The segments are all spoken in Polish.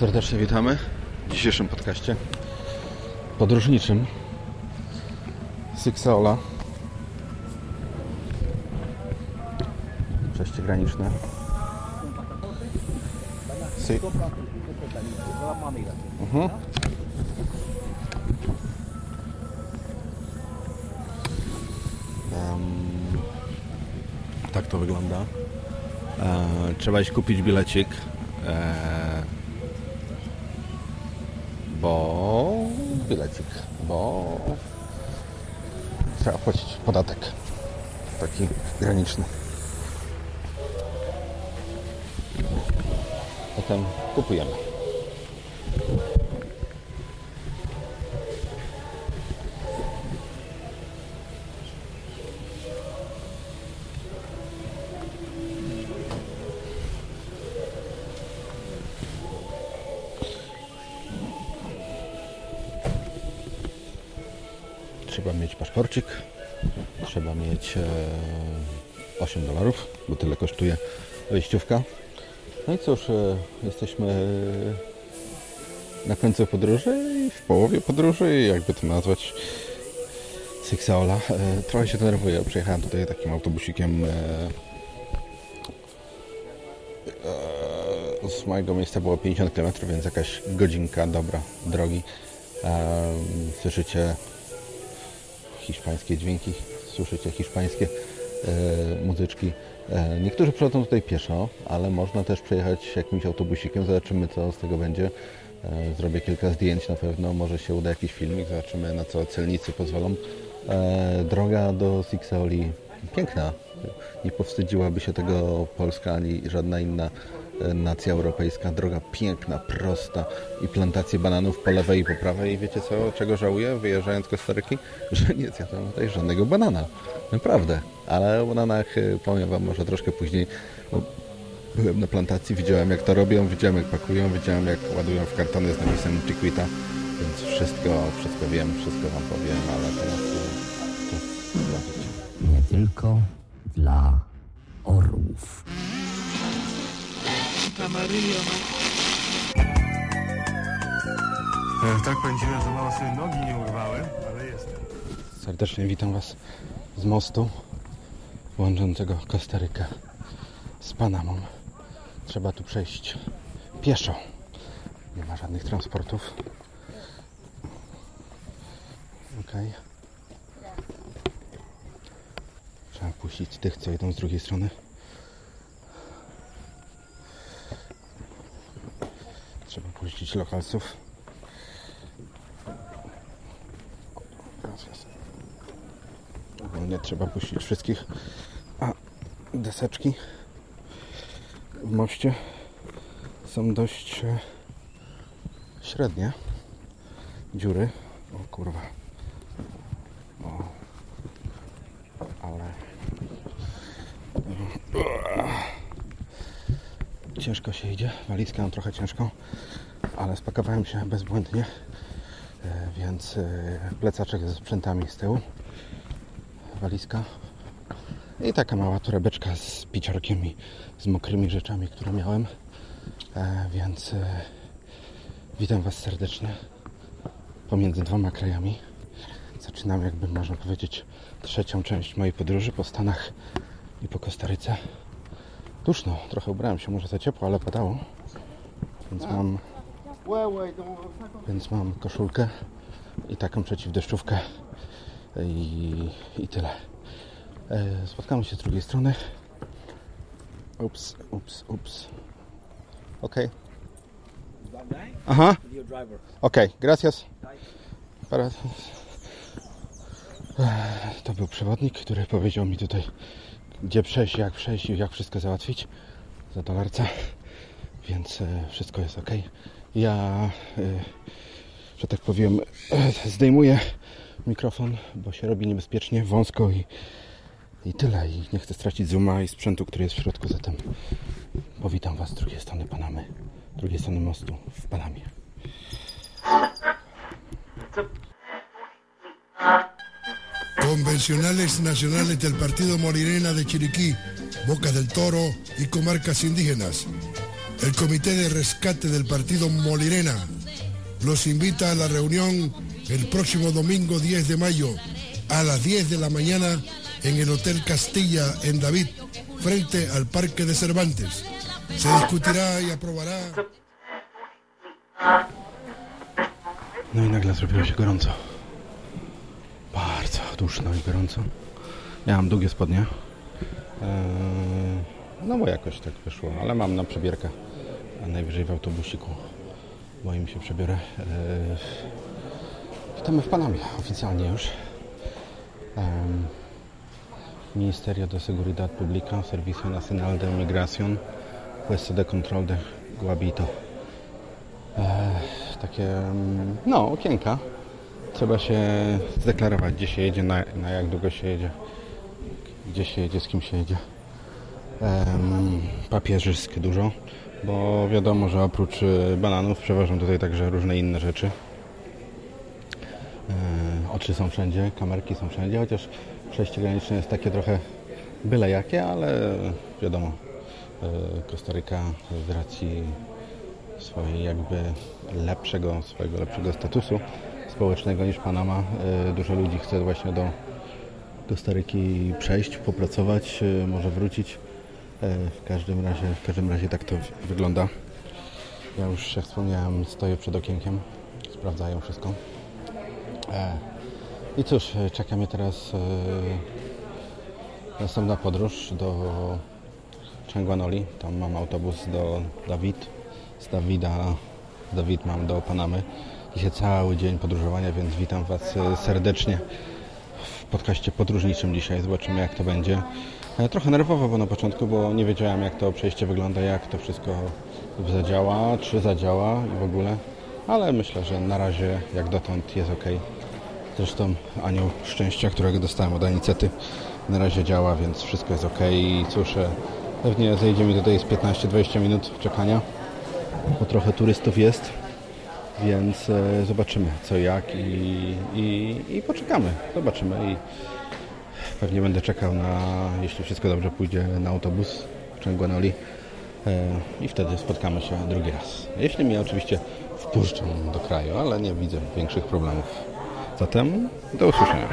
Serdecznie witamy w dzisiejszym podcaście podróżniczym Sixaola. Przejście graniczne. Si. Mhm. Em, tak to wygląda. E, trzeba iść kupić bilecik. E, bo bilecik, bo trzeba płacić podatek taki graniczny. Potem kupujemy. Paszporcik, trzeba mieć e, 8 dolarów, bo tyle kosztuje wejściówka. No i cóż, e, jesteśmy na końcu podróży i w połowie podróży, jakby to nazwać, Sixaola. E, trochę się denerwuję, przyjechałem tutaj takim autobusikiem e, e, z mojego miejsca było 50 km, więc jakaś godzinka dobra drogi. E, słyszycie hiszpańskie dźwięki, słyszycie hiszpańskie e, muzyczki. E, niektórzy przychodzą tutaj pieszo, ale można też przejechać jakimś autobusikiem. Zobaczymy, co z tego będzie. E, zrobię kilka zdjęć na pewno, może się uda jakiś filmik, zobaczymy, na co celnicy pozwolą. Droga do Sixaoli piękna. Nie powstydziłaby się tego Polska ani żadna inna nacja europejska. Droga piękna, prosta i plantacje bananów po lewej i po prawej. I wiecie co, czego żałuję wyjeżdżając z Kostaryki? Że nie zjadłem tutaj żadnego banana. Naprawdę. Ale o bananach e, powiem Wam może troszkę później. Byłem na plantacji, widziałem jak to robią, widziałem jak pakują, widziałem jak ładują w kartony z napisem Chiquita. Więc wszystko, wszystko wiem, wszystko Wam powiem, ale teraz e, czas zobaczyć. nie tylko dla orłów. Camarillo, E, Tak pędziłem, że mało sobie nogi nie urwałem, ale jestem. Serdecznie witam Was z mostu łączącego Kostarykę z Panamą. Trzeba tu przejść pieszo. Nie ma żadnych transportów. Ok. Trzeba puścić tych, co idą z drugiej strony. Trzeba puścić lokalsów. Gracias. Nie trzeba puścić wszystkich. A deseczki w moście są dość e, średnie. Dziury. O kurwa. O. Ale. Ciężko się idzie. Walizkę mam trochę ciężką, ale spakowałem się bezbłędnie. E, Więc e, plecaczek ze sprzętami z tyłu walizka i taka mała torebeczka z piciorkiem i z mokrymi rzeczami, które miałem. E, więc witam Was serdecznie pomiędzy dwoma krajami. Zaczynam, jakby można powiedzieć, trzecią część mojej podróży po Stanach i po Kostaryce. Duszno, trochę ubrałem się, może za ciepło, ale padało. Więc mam, więc mam koszulkę i taką przeciwdeszczówkę i, i tyle. E, spotkamy się z drugiej strony. Ups, ups, ups. Okej. Aha. Okej, gracias. Para... Ech, To był przewodnik, który powiedział mi tutaj, gdzie przejść, jak przejść i jak wszystko załatwić za dolarca. Więc e, wszystko jest ok. Ja, e, że tak powiem, e, zdejmuję mikrofon, bo się robi niebezpiecznie, wąsko i, i tyle. I nie chcę stracić zooma i sprzętu, który jest w środku, zatem powitam Was z drugiej strony Panamy, drugiej strony mostu w Panamie. Convencionales nacionales del Partido Morirena de Chiriquí, Boca del Toro y comarcas indígenas. el Comité de Rescate del Partido Molirena los invita a la reunión el próximo domingo 10 de mayo a las 10 de la mañana en el Hotel Castilla en David, frente al Parque de Cervantes. Se discutirá y aprobará. No i nagle zrobiło się gorąco. Duszno i gorąco. Miałam długie spodnie. Eee, no bo jakoś tak wyszło, ale mam na przebierkę. A najwyżej w autobusiku moim się przebiorę. Eee, witamy w Panamie oficjalnie już. Em, Ministerio de Seguridad Pública, Servicio Nacional de Migración, Puesto de Control de Guabito. Takie, mm, no, okienka. Trzeba się zdeklarować, gdzie się jedzie, na, na jak długo się jedzie, gdzie się jedzie, z kim się jedzie. Em, papierzyskie dużo, bo wiadomo, że oprócz y, bananów przeważą tutaj także różne inne rzeczy. E, oczy są wszędzie, kamerki są wszędzie, chociaż przejście graniczne jest takie trochę byle jakie, ale wiadomo, e, Kostaryka z racji swojej jakby lepszego, swojego lepszego statusu społecznego niż Panama. E, Dużo ludzi chce właśnie do Kostaryki przejść, popracować, e, może wrócić. E, W każdym razie, w każdym razie tak to wygląda. Ja już jak wspomniałem, stoję przed okienkiem, sprawdzają wszystko. I cóż, czeka mnie teraz następna podróż do Changuanoli. Tam mam autobus do Dawid. Z Dawida, Dawid mam do Panamy. Dzisiaj cały dzień podróżowania, więc witam Was e, serdecznie w podcaście podróżniczym dzisiaj. Zobaczymy jak to będzie. E, Trochę nerwowo było na początku, bo nie wiedziałem jak to przejście wygląda, jak to wszystko zadziała, czy zadziała i w ogóle. Ale myślę, że na razie jak dotąd jest ok. Zresztą anioł szczęścia, którego dostałem od Anicety, na razie działa, więc wszystko jest ok. I cóż, e, pewnie zejdzie mi tutaj z 15-20 minut czekania, bo trochę turystów jest, więc e, zobaczymy co jak i, i, i poczekamy. Zobaczymy i pewnie będę czekał na, jeśli wszystko dobrze pójdzie, na autobus w Częguanoli e, i wtedy spotkamy się drugi raz. Jeśli mnie oczywiście wpuszczą do kraju, ale nie widzę większych problemów. Zatem do usłyszenia.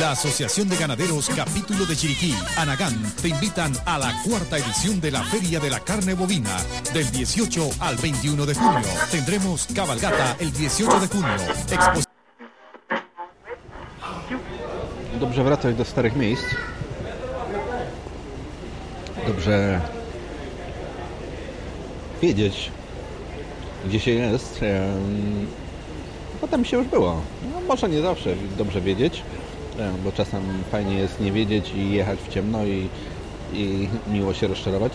La Asociación de Ganaderos Capítulo de Chiriquí, Anagán, te invitan a la cuarta edición de la Feria de la Carne Bovina, del 18 al 21 de junio. Tendremos cabalgata el 18 de junio, exposición Dobrze wracać do starych miejsc. Dobrze wiedzieć, gdzie się jest. Em, Potem się już było. No, może nie zawsze dobrze wiedzieć, bo czasem fajnie jest nie wiedzieć i jechać w ciemno i, i miło się rozczarować.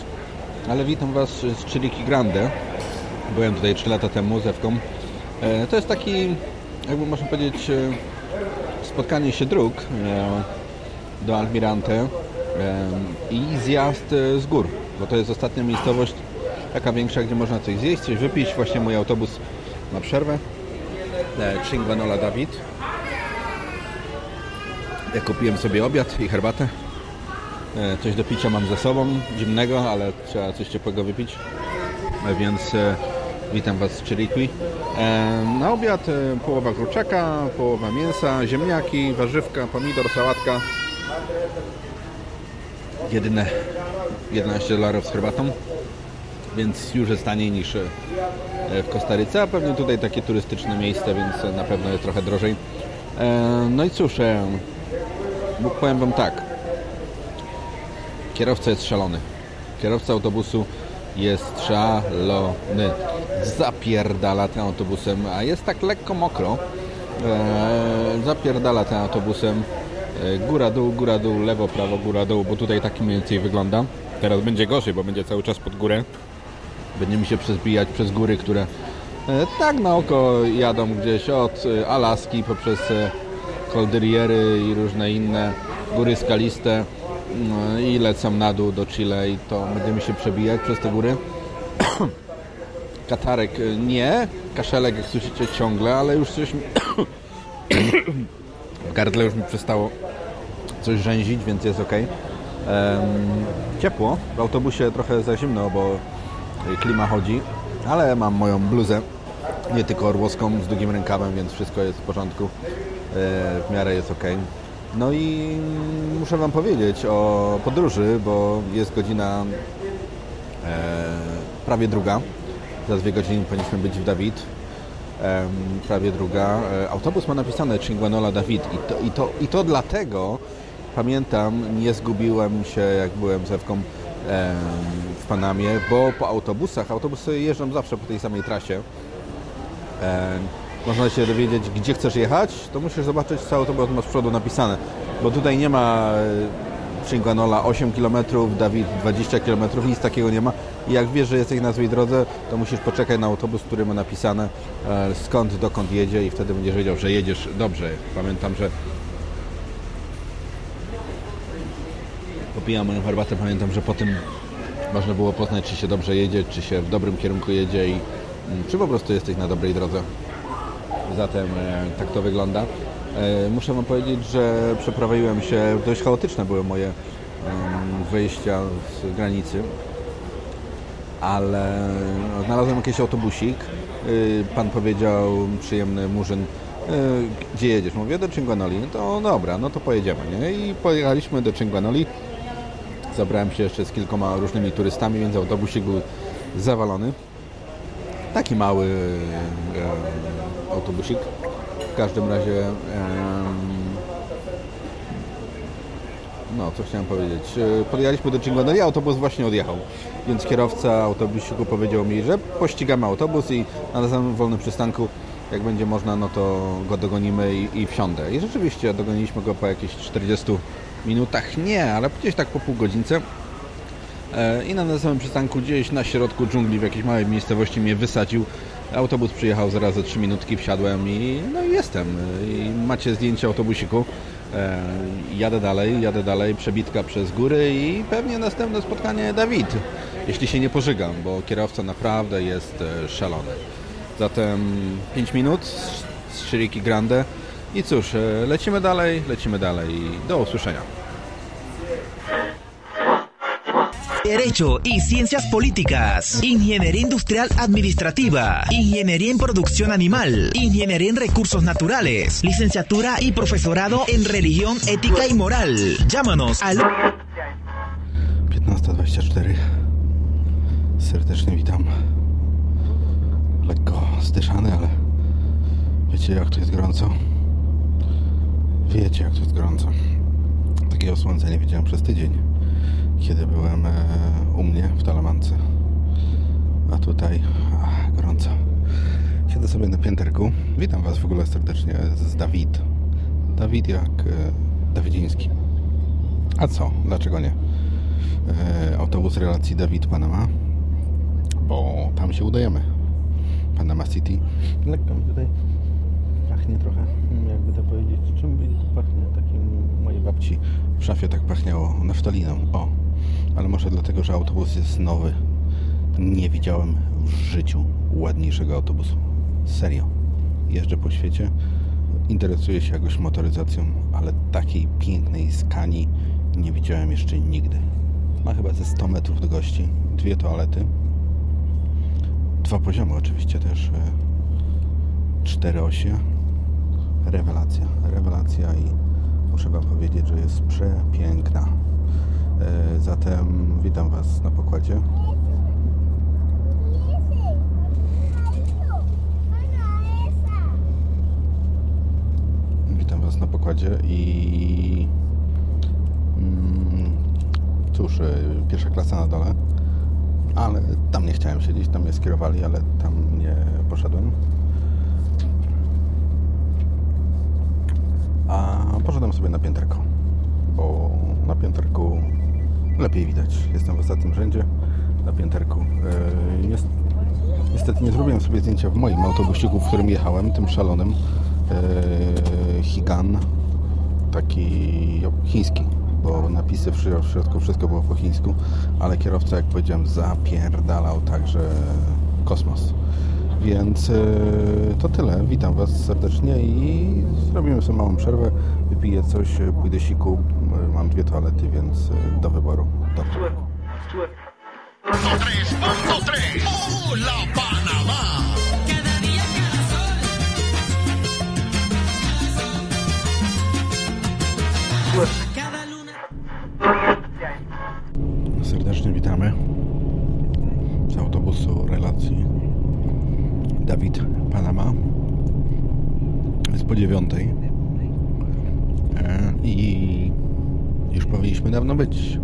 Ale witam Was z Chiliki Grande. Byłem tutaj 3 lata temu z Ewką. E, To jest taki, jakby można powiedzieć, e, spotkanie się dróg e, do Almirante e, i zjazd e, z gór, bo to jest ostatnia miejscowość taka większa, gdzie można coś zjeść, coś wypić. Właśnie mój autobus na przerwę. E, Cinquanola David. Ja kupiłem sobie obiad i herbatę. E, Coś do picia mam ze sobą, zimnego, ale trzeba coś ciepłego wypić. E, Więc e, witam Was z Chiriqui. Na obiad połowa kurczaka, połowa mięsa, ziemniaki, warzywka, pomidor, sałatka. Jedyne 11 dolarów z herbatą, więc już jest taniej niż w Kostaryce, a pewnie tutaj takie turystyczne miejsce, więc na pewno jest trochę drożej. No i cóż, bo powiem Wam tak. Kierowca jest szalony. Kierowca autobusu jest szalony. Zapierdala tym autobusem, a jest tak lekko mokro. E, zapierdala tym autobusem. E, góra, dół, góra, dół, lewo, prawo, góra, dół, bo tutaj tak mniej więcej wygląda. Teraz będzie gorzej, bo będzie cały czas pod górę. Będziemy się przezbijać przez góry, które e, tak na oko jadą gdzieś od e, Alaski poprzez Cordillery i różne inne góry skaliste no, i lecą na dół do Chile i to będziemy się przebijać przez te góry. Katarek e, nie, kaszelek jak słyszycie ciągle, ale już coś mi... w gardle już mi przestało coś rzęzić, więc jest ok. ciepło, w autobusie trochę za zimno, bo klima chodzi, ale mam moją bluzę, nie tylko orłowską z długim rękawem, więc wszystko jest w porządku, w miarę jest ok. No i muszę Wam powiedzieć o podróży, bo jest godzina e, prawie druga. Za dwie godziny powinniśmy być w Dawid. E, prawie druga. E, autobus ma napisane Cinguanola Dawid i to, i, to, i to dlatego pamiętam, nie zgubiłem się jak byłem z Ewką e, w Panamie, bo po autobusach, autobusy jeżdżą zawsze po tej samej trasie. Można się dowiedzieć, gdzie chcesz jechać, to musisz zobaczyć, co autobus ma z przodu napisane. Bo tutaj nie ma Cinquanola 8 km, Dawid 20 km, nic takiego nie ma. I jak wiesz, że jesteś na złej drodze, to musisz poczekać na autobus, który ma napisane e, skąd, dokąd jedzie i wtedy będziesz wiedział, że jedziesz dobrze. Pamiętam, że popijam moją herbatę, pamiętam, że po tym można było poznać, czy się dobrze jedzie, czy się w dobrym kierunku jedzie i mm, czy po prostu jesteś na dobrej drodze. Zatem e, tak to wygląda. E, muszę Wam powiedzieć, że przeprowadziłem się, dość chaotyczne były moje wyjścia z granicy, ale no, znalazłem jakiś autobusik. Y, pan powiedział, przyjemny murzyn, y, gdzie jedziesz? Mówię, do Cinguanoli. No to dobra, no to pojedziemy, nie? I pojechaliśmy do Cinguanoli. Zabrałem się jeszcze z kilkoma różnymi turystami, więc autobusik był zawalony. Taki mały autobusik. W każdym razie no, co chciałem powiedzieć. E, podjechaliśmy do Cinguanelli, autobus właśnie odjechał. Więc kierowca autobusiku powiedział mi, że pościgamy autobus i na następnym wolnym przystanku, jak będzie można, no to go dogonimy i, i wsiądę. I rzeczywiście dogoniliśmy go po jakieś 40 minutach. Nie, ale gdzieś tak po pół godzince. E, I na następnym przystanku gdzieś na środku dżungli w jakiejś małej miejscowości mnie wysadził. Autobus przyjechał zaraz za 3 minutki, wsiadłem i no i jestem. I macie zdjęcie autobusiku. E, jadę dalej, jadę dalej, przebitka przez góry i pewnie następne spotkanie Dawid, jeśli się nie pożygam, bo kierowca naprawdę jest e, szalony. Zatem 5 minut z Shiriki Grande i cóż, e, lecimy dalej, lecimy dalej. Do usłyszenia. Derecho y Ciencias Políticas, Ingeniería Industrial Administrativa, Ingeniería en Producción Animal, Ingeniería en Recursos Naturales, Licenciatura y Profesorado en Religión, Ética y Moral. Llámanos al 15.24 Serdecznie witam Lekko zdyszany, ale Wiecie jak to jest gorąco? Wiecie jak to jest gorąco. Takiego słońca nie widziałem przez tydzień kiedy byłem e, u mnie w Talamance. A tutaj ach, gorąco. Siedzę sobie na pięterku. Witam Was w ogóle serdecznie z Dawid. Dawid jak e, Dawidziński. A co? Dlaczego nie? E, autobus relacji Dawid-Panama, bo tam się udajemy. Panama City. Lekko mi tutaj pachnie trochę, jakby to powiedzieć. Czym pachnie? Takim mojej babci w szafie tak pachniało naftaliną. O, ale może dlatego, że autobus jest nowy. Nie widziałem w życiu ładniejszego autobusu. Serio. Jeżdżę po świecie, interesuję się jakoś motoryzacją, ale takiej pięknej skani nie widziałem jeszcze nigdy. Ma chyba ze 100 metrów do gości, dwie toalety, dwa poziomy oczywiście też, e, cztery osie. Rewelacja, rewelacja i muszę Wam powiedzieć, że jest przepiękna. E, zatem witam Was na pokładzie. Witam Was na pokładzie i mm, cóż, e, pierwsza klasa na dole, ale tam nie chciałem siedzieć, tam mnie skierowali, ale tam nie poszedłem. A poszedłem sobie na pięterko, bo na pięterku lepiej widać. Jestem w ostatnim rzędzie na pięterku. E, niestety nie zrobiłem sobie zdjęcia w moim autobusiku, w którym jechałem, tym szalonym e, Higan, taki chiński, bo napisy w środku wszystko było po chińsku, ale kierowca, jak powiedziałem, zapierdalał także kosmos. Więc e, to tyle. Witam Was serdecznie i zrobimy sobie małą przerwę. Wypiję coś, pójdę siku. E, Mam dwie toalety, więc e, do wyboru. Dobrze. Serdecznie witamy z autobusu relacji Dawid Panama. Jest po dziewiątej E, i już powinniśmy dawno być.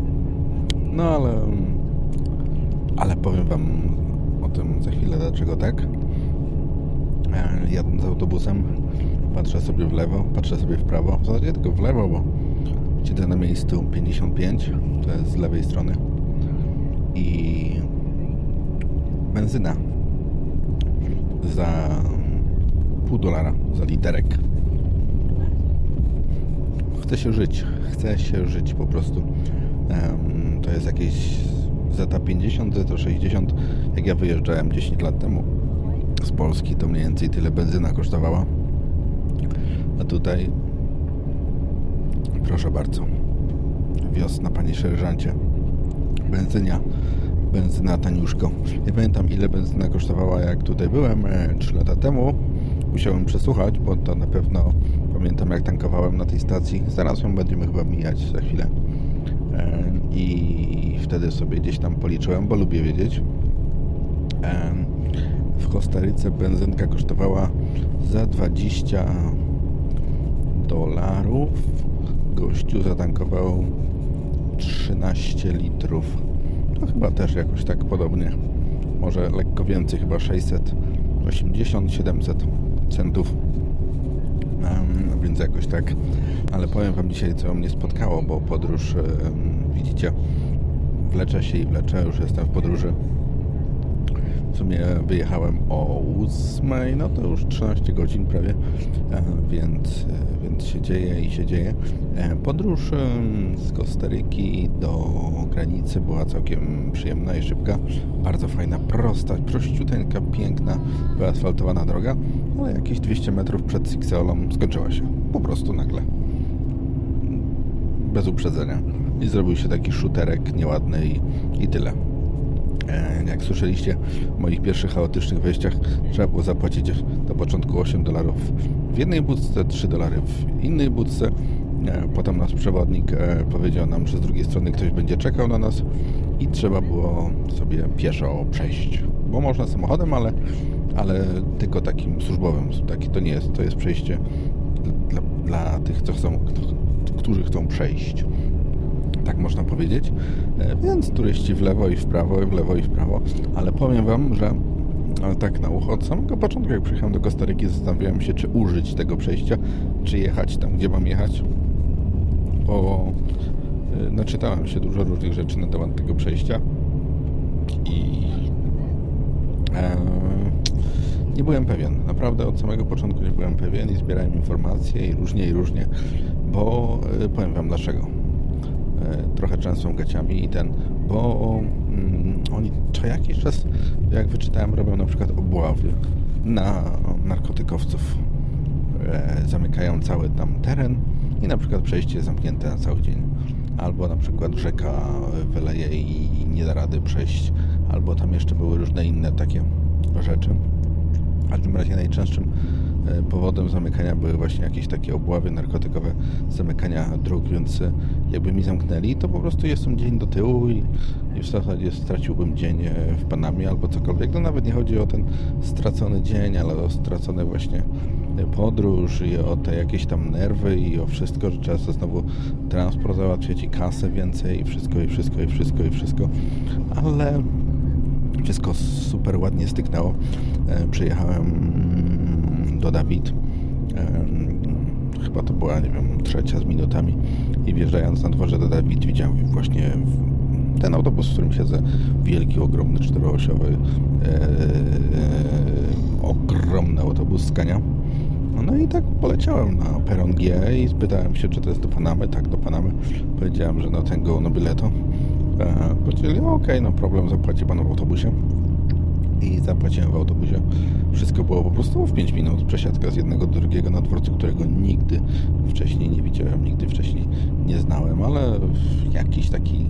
No ale ale powiem Wam o tym za chwilę, dlaczego tak. E, Jadąc autobusem, patrzę sobie w lewo, patrzę sobie w prawo, w zasadzie tylko w lewo, bo siedzę na miejscu 55, to jest z lewej strony i benzyna za pół dolara za literek. Chce się żyć, chce się żyć po prostu. To jest jakieś zeta 50, zeta 60. Jak ja wyjeżdżałem 10 lat temu z Polski, to mniej więcej tyle benzyna kosztowała. A tutaj proszę bardzo. Wiosna, panie sierżancie. Benzynia. Benzyna taniuszko. Nie pamiętam ile benzyna kosztowała jak tutaj byłem e, 3 lata temu. Musiałem przesłuchać, bo to na pewno pamiętam jak tankowałem na tej stacji. Zaraz ją będziemy chyba mijać za chwilę. I wtedy sobie gdzieś tam policzyłem, bo lubię wiedzieć. W Kostaryce benzynka kosztowała za 20 dolarów. Gościu zatankował 13 litrów. To chyba też jakoś tak podobnie. Może lekko więcej, chyba 680-700 centów. Więc jakoś tak. Ale powiem Wam dzisiaj, co mnie spotkało, bo podróż, widzicie, wleczę się i wleczę. Już jestem w podróży. W sumie wyjechałem o 8, no to już 13 godzin prawie, e, więc, e, więc się dzieje i się dzieje. E, Podróż z Kostaryki do granicy była całkiem przyjemna i szybka. Bardzo fajna, prosta, prościuteńka, piękna, wyasfaltowana droga, ale jakieś 200 metrów przed Sixeolą skończyła się. Po prostu nagle. Bez uprzedzenia. I zrobił się taki szuterek nieładny i, i tyle. E, Jak słyszeliście w moich pierwszych chaotycznych wejściach, trzeba było zapłacić do początku 8 dolarów w jednej budce, 3 dolary w innej budce. E, Potem nasz przewodnik e, powiedział nam, że z drugiej strony ktoś będzie czekał na nas i trzeba było sobie pieszo przejść. Bo można samochodem, ale, ale tylko takim służbowym. Taki to nie jest, to jest przejście dla, dla tych, co chcą, którzy chcą przejść tak można powiedzieć. E, Więc turyści w lewo i w prawo, w lewo i w prawo. Ale powiem Wam, że e, tak na ucho, od samego początku, jak przyjechałem do Kostaryki, zastanawiałem się, czy użyć tego przejścia, czy jechać tam, gdzie mam jechać. Bo e, naczytałem się dużo różnych rzeczy na temat tego przejścia i e, nie byłem pewien. Naprawdę od samego początku nie byłem pewien i zbierałem informacje i różnie i różnie, bo e, powiem Wam dlaczego e, trochę częstą gaciami i ten, bo mm, oni co jakiś czas, jak wyczytałem, robią na przykład obławy na narkotykowców. E, zamykają cały tam teren i na przykład przejście jest zamknięte na cały dzień. Albo na przykład rzeka wyleje i nie da rady przejść, albo tam jeszcze były różne inne takie rzeczy. Każdym razie najczęstszym e, powodem zamykania były właśnie jakieś takie obławy narkotykowe, zamykania dróg, więc e, jakby mi zamknęli, to po prostu jestem dzień do tyłu i, i w zasadzie straciłbym dzień e, w Panamie albo cokolwiek. No nawet nie chodzi o ten stracony dzień, ale o stracone właśnie podróż i o te jakieś tam nerwy i o wszystko, że trzeba sobie znowu transport załatwiać i kasę więcej i wszystko, i wszystko, i wszystko, i wszystko. Ale wszystko super ładnie styknęło. E, Przyjechałem mm, do Dawid. E, Chyba to była, nie wiem, trzecia z minutami. I wjeżdżając na dworze do Dawid widziałem właśnie ten autobus, w którym siedzę. Wielki, ogromny, czteroosiowy, e, ogromny autobus z Kania. No i tak poleciałem na peron G i spytałem się, czy to jest do Panamy. Tak, do Panamy. Powiedziałem, że no ten go no bileto. E, Powiedzieli, okej, no problem, zapłaci pan w autobusie. i zapłaciłem w autobusie. Wszystko było po prostu w 5 minut. Przesiadka z jednego do drugiego na dworcu, którego nigdy wcześniej nie widziałem, nigdy wcześniej nie znałem, ale jakiś taki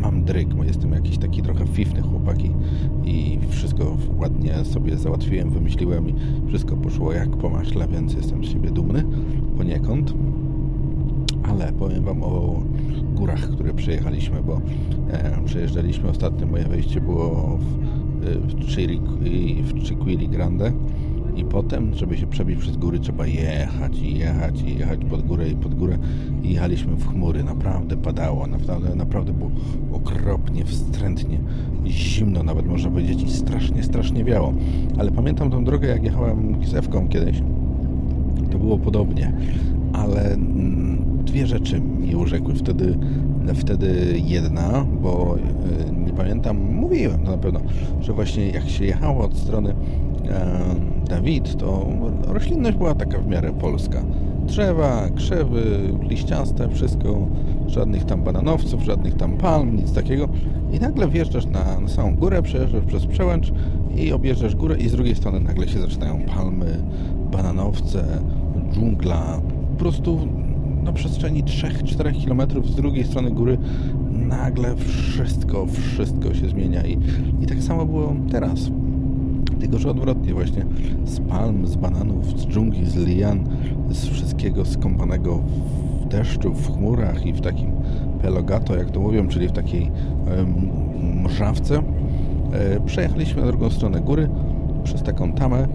mam dryk, bo jestem jakiś taki trochę fifny chłopaki i wszystko ładnie sobie załatwiłem, wymyśliłem i wszystko poszło jak po maśle, więc jestem z siebie dumny poniekąd. Ale powiem Wam o górach, które przejechaliśmy, bo e, przejeżdżaliśmy ostatnio, moje wejście było w, w, Chiri, w Chiquili Grande. I potem, żeby się przebić przez góry, trzeba jechać i jechać i jechać pod górę i pod górę. I jechaliśmy w chmury, naprawdę padało, naprawdę, naprawdę było okropnie, wstrętnie, zimno nawet można powiedzieć i strasznie, strasznie wiało, ale pamiętam tą drogę, jak jechałem z Ewką kiedyś, to było podobnie, ale dwie rzeczy mi urzekły wtedy, wtedy jedna, bo e, nie pamiętam, mówiłem to na pewno, że właśnie jak się jechało od strony e, Dawid, to roślinność była taka w miarę polska. Drzewa, krzewy, liściaste, wszystko, żadnych tam bananowców, żadnych tam palm, nic takiego. I nagle wjeżdżasz na, na samą górę, przejeżdżasz przez przełęcz i objeżdżasz górę i z drugiej strony nagle się zaczynają palmy, bananowce, dżungla. Po prostu na przestrzeni 3-4 km z drugiej strony góry nagle wszystko, wszystko się zmienia i, i tak samo było teraz. Tylko, że odwrotnie właśnie z palm, z bananów, z dżungli, z lian, z wszystkiego skąpanego w deszczu, w chmurach i w takim pelogato, jak to mówią, czyli w takiej mrzawce. E, przejechaliśmy na drugą stronę góry przez taką tamę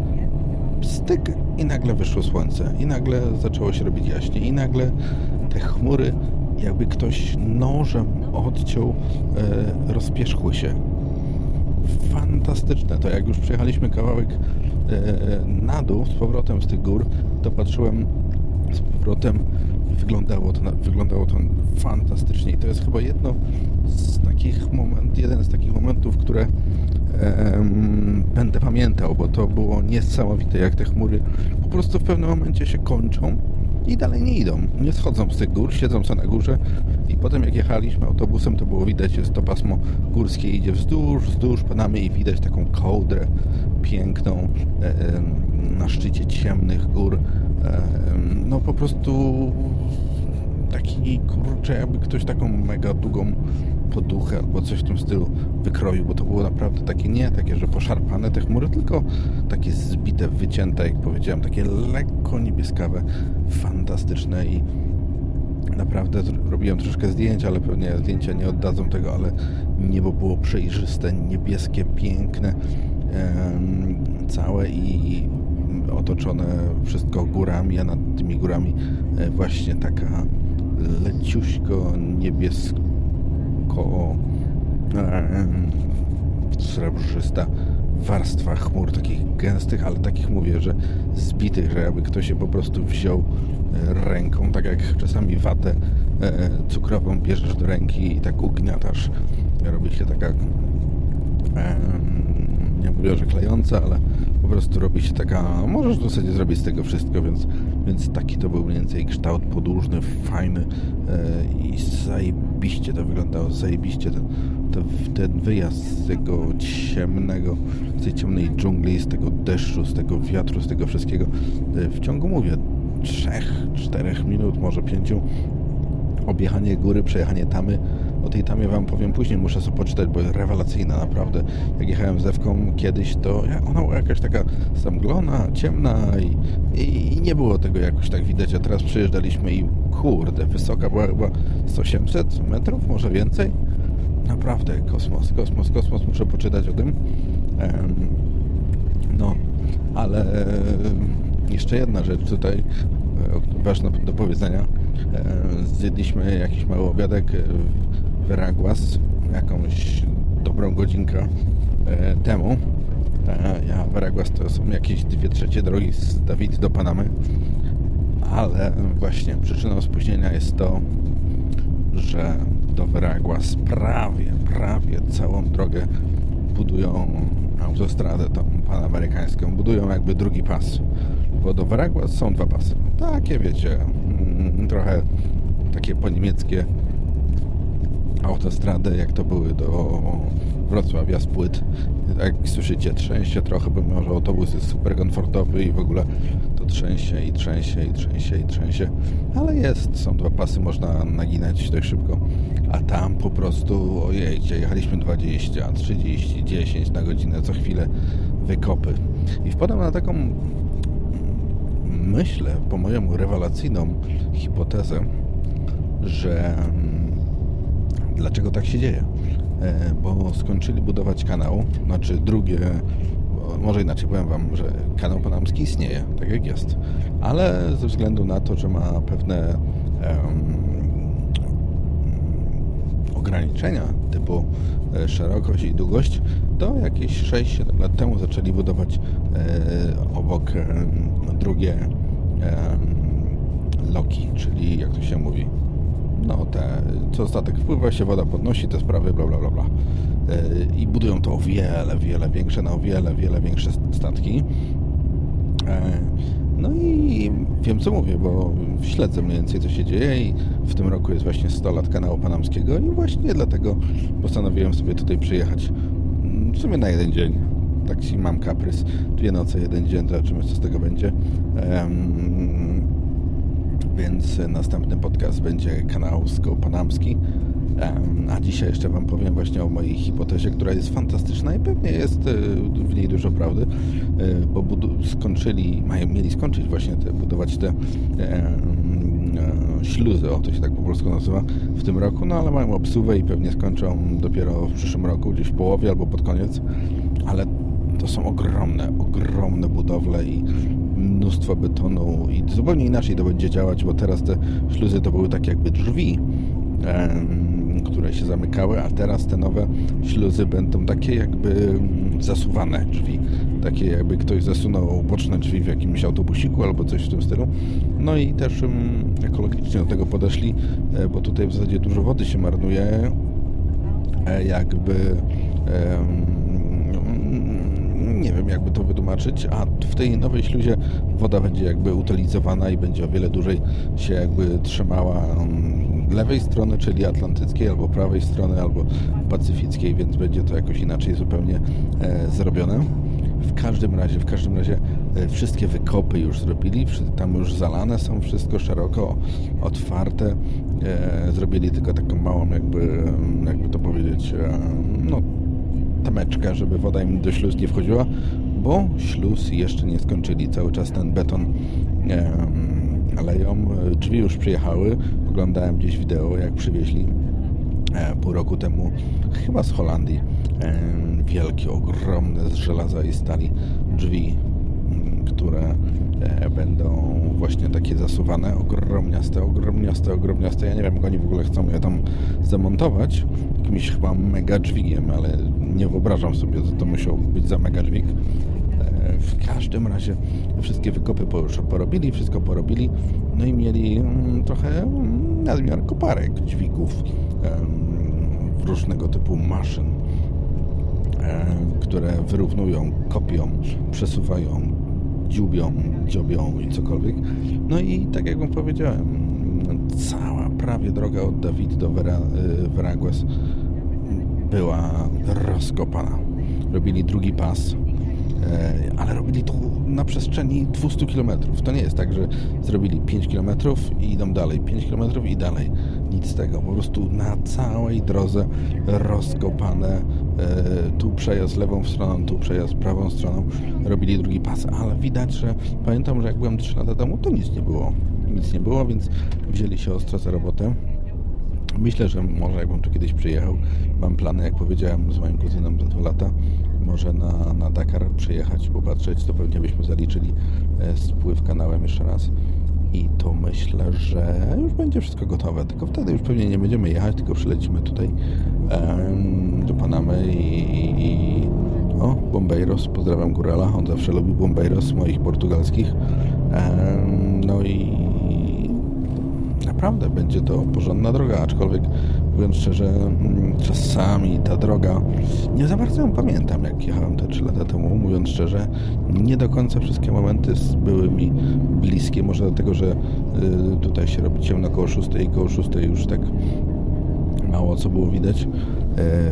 styk i nagle wyszło słońce. I nagle zaczęło się robić jaśnie. I nagle te chmury jakby ktoś nożem odciął e, rozpierzchły się. Fantastyczne. To jak już przejechaliśmy kawałek e, na dół z powrotem z tych gór to patrzyłem z powrotem wyglądało to, wyglądało to fantastycznie i to jest chyba jedno z takich moment, jeden z takich momentów, które będę pamiętał, bo to było niesamowite, jak te chmury po prostu w pewnym momencie się kończą i dalej nie idą. Nie schodzą z tych gór, siedzą sobie na górze i potem jak jechaliśmy autobusem, to było widać, że to pasmo górskie idzie wzdłuż, wzdłuż Panamy i widać taką kołdrę piękną e, na szczycie ciemnych gór. No po prostu taki, kurczę, jakby ktoś taką mega długą poduchę albo coś w tym stylu wykroił, bo to było naprawdę takie, nie takie, że poszarpane te chmury, tylko takie zbite, wycięte, jak powiedziałem, takie lekko niebieskawe, fantastyczne i naprawdę robiłem troszkę zdjęć, ale pewnie zdjęcia nie oddadzą tego, ale niebo było przejrzyste, niebieskie, piękne, całe i otoczone wszystko górami, a nad tymi górami e, właśnie taka leciuśko niebiesko srebrzysta warstwa chmur, takich gęstych, ale takich mówię, że zbitych, że jakby ktoś się po prostu wziął e, ręką, tak jak czasami watę e, cukrową bierzesz do ręki i tak ugniatasz. Robi się taka nie mówię, że klejąca, ale prostu robi się taka, możesz w zasadzie zrobić z tego wszystko, więc, więc taki to był mniej więcej kształt podłużny, fajny e, i zajebiście to wyglądało, zajebiście ten, ten, ten wyjazd z tego ciemnego, z tej ciemnej dżungli, z tego deszczu, z tego wiatru, z tego wszystkiego e, w ciągu, mówię, trzech, czterech minut, może pięciu objechanie góry, przejechanie tamy. O tej tamie Wam powiem później, muszę sobie poczytać, bo jest rewelacyjna naprawdę. Jak jechałem z Ewką kiedyś, to ona była jakaś taka zamglona, ciemna i, i nie było tego jakoś tak widać, a teraz przyjeżdżaliśmy i kurde, wysoka była chyba 800 metrów, może więcej. Naprawdę, kosmos, kosmos, kosmos, muszę poczytać o tym. No, ale jeszcze jedna rzecz tutaj e, ważna do powiedzenia E, zjedliśmy jakiś mały obiadek w Veraguas jakąś dobrą godzinkę e, temu. E, ja Veraguas to są jakieś dwie trzecie drogi z Dawid do Panamy, ale właśnie przyczyną spóźnienia jest to, że do Veraguas prawie, prawie całą drogę budują autostradę tą panamerykańską, budują jakby drugi pas, bo do Veraguas są dwa pasy. Takie wiecie, trochę takie po niemieckie autostradę, jak to były do Wrocławia z płyt. Jak słyszycie, trzęsie trochę, pomimo że autobus jest super komfortowy i w ogóle to trzęsie i trzęsie i trzęsie i trzęsie, ale jest, są dwa pasy, można naginać dość szybko, a tam po prostu, ojejcie, jechaliśmy 20, 30, 10 na godzinę, co chwilę wykopy. I wpadam na taką, myślę, po mojemu rewelacyjną hipotezę, że dlaczego tak się dzieje? E, bo skończyli budować kanał, znaczy drugie, może inaczej powiem Wam, że kanał panamski istnieje, tak jak jest, ale ze względu na to, że ma pewne um, ograniczenia typu e, szerokość i długość, to jakieś 6-7 lat temu zaczęli budować e, obok e, drugie e, loki, czyli jak to się mówi, no te, co statek wpływa się, woda podnosi te sprawy, bla bla bla bla. E, I budują to o wiele, wiele większe, na o wiele, wiele większe statki. E, no i wiem co mówię, bo śledzę mniej więcej co się dzieje i w tym roku jest właśnie 100 lat kanału panamskiego i właśnie dlatego postanowiłem sobie tutaj przyjechać mm, w sumie na jeden dzień. Tak mam kaprys. Dwie noce, jeden dzień, zobaczymy co z tego będzie. Więc następny podcast będzie kanałsko-panamski. A dzisiaj jeszcze Wam powiem właśnie o mojej hipotezie, która jest fantastyczna i pewnie jest e, w niej dużo prawdy, e, bo skończyli, mają, mieli skończyć właśnie te, budować te e, śluzy, o to się tak po polsku nazywa, w tym roku, no ale mają obsuwę i pewnie skończą dopiero w przyszłym roku, gdzieś w połowie albo pod koniec, ale to są ogromne, ogromne budowle i mnóstwo betonu i zupełnie inaczej to będzie działać, bo teraz te śluzy to były tak jakby drzwi, które się zamykały, a teraz te nowe śluzy będą takie jakby zasuwane drzwi. Takie jakby ktoś zasunął boczne drzwi w jakimś autobusiku albo coś w tym stylu. No i też ekologicznie do tego podeszli, e, bo tutaj w zasadzie dużo wody się marnuje, e, jakby nie wiem jakby to wytłumaczyć, a w tej nowej śluzie woda będzie jakby utylizowana i będzie o wiele dłużej się jakby trzymała mm, lewej strony, czyli atlantyckiej, albo prawej strony, albo pacyfickiej, więc będzie to jakoś inaczej zupełnie e, zrobione. W każdym razie, w każdym razie e, wszystkie wykopy już zrobili, tam już zalane są, wszystko szeroko otwarte. E, zrobili tylko taką małą jakby, jakby to powiedzieć, e, no tameczkę, żeby woda im do śluz nie wchodziła, bo śluz jeszcze nie skończyli. Cały czas ten beton e, leją. Drzwi już przyjechały. Oglądałem gdzieś wideo, jak przywieźli e, pół roku temu, chyba z Holandii, e, wielkie, ogromne z żelaza i stali drzwi, które będą właśnie takie zasuwane, ogromniaste, ogromniaste, ogromniaste. Ja nie wiem, jak oni w ogóle chcą je tam zamontować, jakimś chyba mega dźwigiem, ale nie wyobrażam sobie, co to musiał być za mega dźwig. E, w każdym razie wszystkie wykopy porobili, wszystko porobili, no i mieli mm, trochę mm, nadmiar koparek, dźwigów, różnego typu maszyn, e, które wyrównują, kopią, przesuwają, dziubią, dziobią i cokolwiek. No i tak jak wam powiedziałem, cała prawie droga od Dawid do Vera, y, Veraguas była rozkopana. Robili drugi pas, e, ale robili to na przestrzeni 200 km. To nie jest tak, że zrobili 5 km i idą dalej, 5 km i dalej. Nic z tego. Po prostu na całej drodze rozkopane. E, tu przejazd lewą stroną, tu przejazd prawą stroną. Robili drugi pas, ale widać, że pamiętam, że jak byłem 3 lata temu, to nic nie było. Nic nie było, więc wzięli się ostro za robotę. Myślę, że może jakbym tu kiedyś przyjechał, mam plany, jak powiedziałem, z moim kuzynem za dwa lata, może na, na Dakar przyjechać, popatrzeć, to pewnie byśmy zaliczyli e, spływ kanałem jeszcze raz. I to myślę, że już będzie wszystko gotowe, tylko wtedy już pewnie nie będziemy jechać, tylko przylecimy tutaj um, do Panamy i, i o, Bombeiros, pozdrawiam Górala, on zawsze lubi Bombeiros moich portugalskich. Um, no i naprawdę będzie to porządna droga, aczkolwiek mówiąc szczerze, mm, czasami ta droga, nie za bardzo ją pamiętam, jak jechałem te 3 lata temu, mówiąc szczerze, nie do końca wszystkie momenty były mi bliskie, może dlatego, że y, tutaj się robi ciemno koło 6 i koło 6 już tak mało co było widać.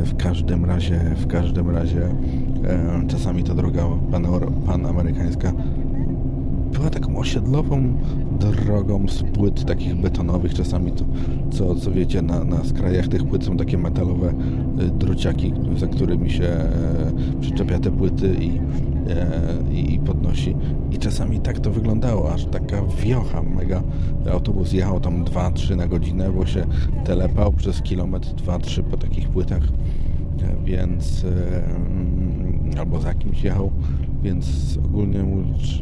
W każdym razie, w każdym razie czasami ta droga panamerykańska była taką osiedlową drogą z płyt takich betonowych. Czasami to, co, co wiecie, na, na skrajach tych płyt są takie metalowe y, drociaki, za którymi się e, przyczepia te płyty i, e, i podnosi. I czasami tak to wyglądało, aż taka wiocha mega. Autobus jechał tam 2-3 na godzinę, bo się telepał przez kilometr 2-3 po takich płytach, e, więc albo za kimś jechał więc ogólnie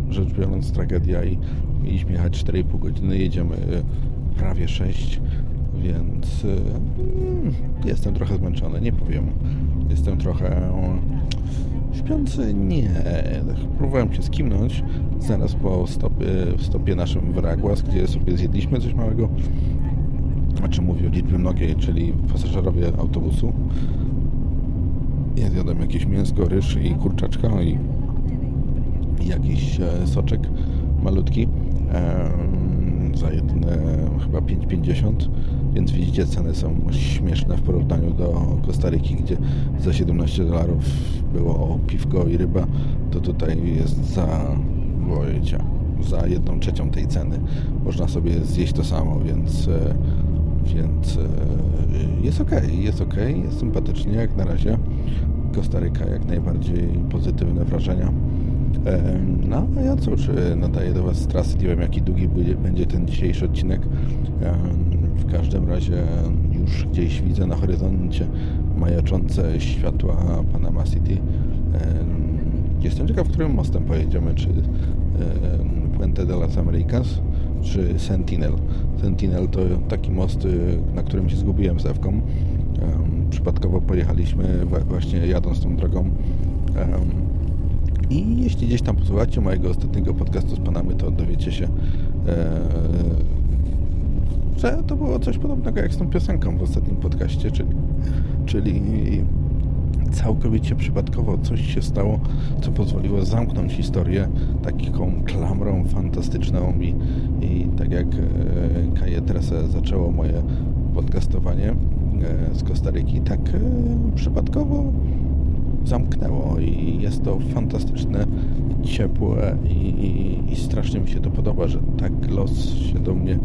rzecz biorąc tragedia i mieliśmy jechać 4,5 godziny, jedziemy e, prawie 6, więc yy, jestem trochę zmęczony, nie powiem. Jestem trochę śpiący? Nie. Próbowałem się skimnąć zaraz po stopie, stopie naszym w Ragłas, gdzie sobie zjedliśmy coś małego. O czym mówię o liczbie mnogiej, czyli pasażerowie autobusu. Ja zjadłem jakieś mięsko, ryż i kurczaczka i jakiś e, soczek malutki za jedyne chyba 5,50 więc widzicie ceny są śmieszne w porównaniu do Kostaryki gdzie za 17 dolarów było piwko i ryba. To tutaj jest za wojcia, za jedną trzecią tej ceny. Można sobie zjeść to samo więc e, więc e, jest ok, jest ok, jest sympatycznie jak na razie. Kostaryka jak najbardziej pozytywne wrażenia no, a ja cóż, e, nadaję do Was trasy. Nie wiem, jaki długi będzie ten dzisiejszy odcinek. W każdym razie już gdzieś widzę na horyzoncie majaczące światła Panama City. Jestem ciekaw, którym mostem pojedziemy, czy Puente de las Americas, czy Sentinel. Sentinel to taki most, y, na którym się zgubiłem z Ewką. Przypadkowo pojechaliśmy właśnie jadąc tą drogą i jeśli gdzieś tam posłuchacie mojego ostatniego podcastu z Panamy, to dowiecie się, e, że to było coś podobnego jak z tą piosenką w ostatnim podcaście, czyli, czyli całkowicie przypadkowo coś się stało, co pozwoliło zamknąć historię taką klamrą fantastyczną i, i tak jak e, Kaje Trese zaczęło moje podcastowanie e, z Kostaryki, tak e, przypadkowo zamknęło i jest to fantastyczne, ciepłe i, i, i, strasznie mi się to podoba, że tak los się do mnie